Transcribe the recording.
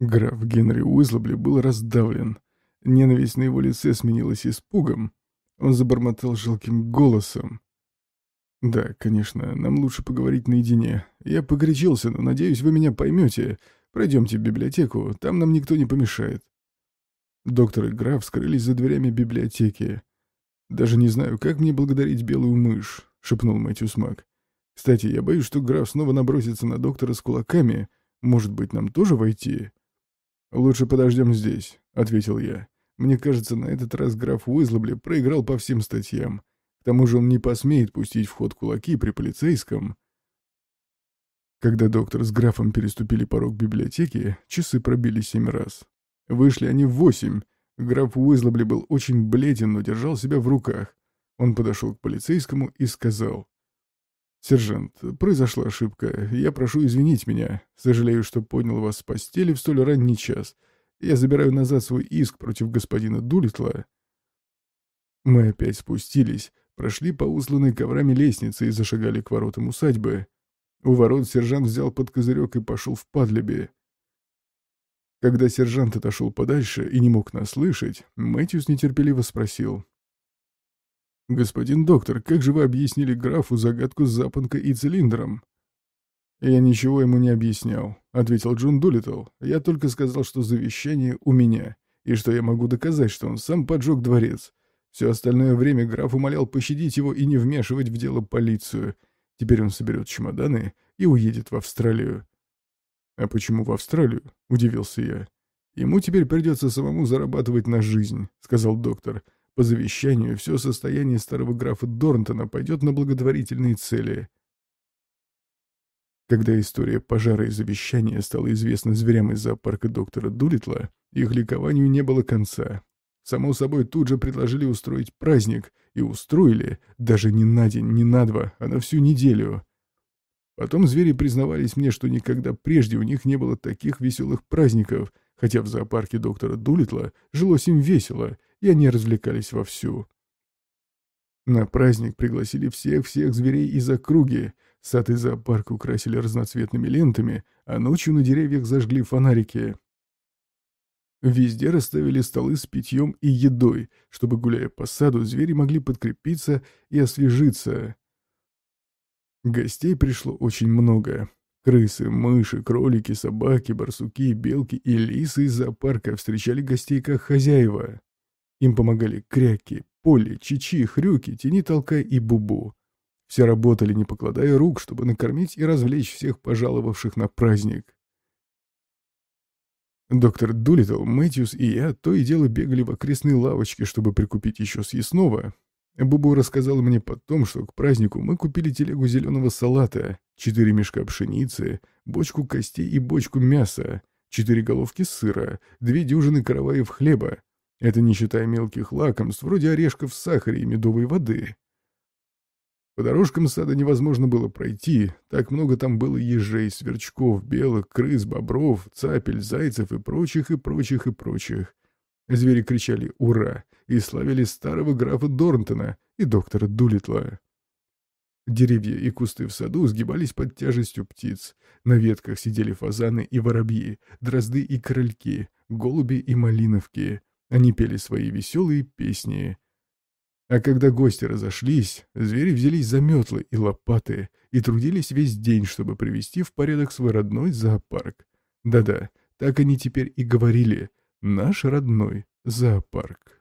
Граф Генри Уизлобли был раздавлен. Ненависть на его лице сменилась испугом. Он забормотал жалким голосом. «Да, конечно, нам лучше поговорить наедине. Я погорячился, но, надеюсь, вы меня поймете. Пройдемте в библиотеку, там нам никто не помешает». Доктор и граф скрылись за дверями библиотеки. «Даже не знаю, как мне благодарить белую мышь», — шепнул Мэтью Смак. «Кстати, я боюсь, что граф снова набросится на доктора с кулаками. Может быть, нам тоже войти?» «Лучше подождем здесь», — ответил я. «Мне кажется, на этот раз граф Уизлобли проиграл по всем статьям. К тому же он не посмеет пустить в ход кулаки при полицейском». Когда доктор с графом переступили порог библиотеки, часы пробили семь раз. Вышли они в восемь. Граф Уизлобли был очень бледен, но держал себя в руках. Он подошел к полицейскому и сказал. «Сержант, произошла ошибка. Я прошу извинить меня. Сожалею, что поднял вас с постели в столь ранний час. Я забираю назад свой иск против господина Дулитла». Мы опять спустились, прошли по усланной коврами лестнице и зашагали к воротам усадьбы. У ворот сержант взял под козырек и пошел в падлебе. Когда сержант отошел подальше и не мог нас слышать, Мэтьюс нетерпеливо спросил. «Господин доктор, как же вы объяснили графу загадку с запонкой и цилиндром?» «Я ничего ему не объяснял», — ответил Джон Дулиттл. «Я только сказал, что завещание у меня, и что я могу доказать, что он сам поджег дворец. Все остальное время граф умолял пощадить его и не вмешивать в дело полицию. Теперь он соберет чемоданы и уедет в Австралию». «А почему в Австралию?» — удивился я. «Ему теперь придется самому зарабатывать на жизнь», — сказал доктор. По завещанию все состояние старого графа Дорнтона пойдет на благотворительные цели. Когда история пожара и завещания стала известна зверям из зоопарка доктора Дулитла, их ликованию не было конца. Само собой, тут же предложили устроить праздник, и устроили, даже не на день, не на два, а на всю неделю. Потом звери признавались мне, что никогда прежде у них не было таких веселых праздников, хотя в зоопарке доктора Дулитла жилось им весело, и они развлекались вовсю. На праздник пригласили всех-всех зверей из округи, сад и зоопарк украсили разноцветными лентами, а ночью на деревьях зажгли фонарики. Везде расставили столы с питьем и едой, чтобы, гуляя по саду, звери могли подкрепиться и освежиться. Гостей пришло очень много. Крысы, мыши, кролики, собаки, барсуки, белки и лисы из зоопарка встречали гостей как хозяева. Им помогали кряки, поли, чичи, хрюки, тени толкай и бубу. Все работали, не покладая рук, чтобы накормить и развлечь всех пожаловавших на праздник. Доктор Дулиттл, Мэтьюс и я то и дело бегали в окрестные лавочки, чтобы прикупить еще съестного. Бубу рассказал мне потом, что к празднику мы купили телегу зеленого салата, четыре мешка пшеницы, бочку костей и бочку мяса, четыре головки сыра, две дюжины караваев хлеба, это не считая мелких лакомств, вроде орешков в сахаре и медовой воды. По дорожкам сада невозможно было пройти, так много там было ежей, сверчков, белок, крыс, бобров, цапель, зайцев и прочих, и прочих, и прочих. Звери кричали «Ура!» и славили старого графа Дорнтона и доктора Дулитла. Деревья и кусты в саду сгибались под тяжестью птиц. На ветках сидели фазаны и воробьи, дрозды и крольки, голуби и малиновки. Они пели свои веселые песни. А когда гости разошлись, звери взялись за метлы и лопаты и трудились весь день, чтобы привести в порядок свой родной зоопарк. Да-да, так они теперь и говорили «наш родной зоопарк».